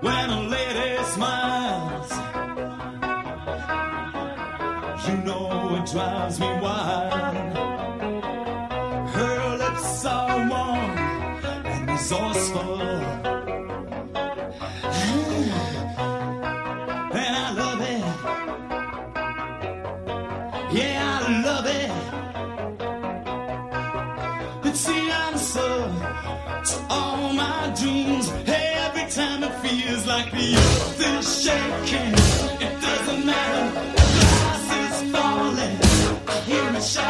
when a lady smiles. You know it drives me wild. Her lips are warm and resourceful. And I love it. Yeah, I love it. It's the answer to all my dreams. Every time it feels like the earth is shaking, it doesn't matter. The glass is falling. I hear it shout.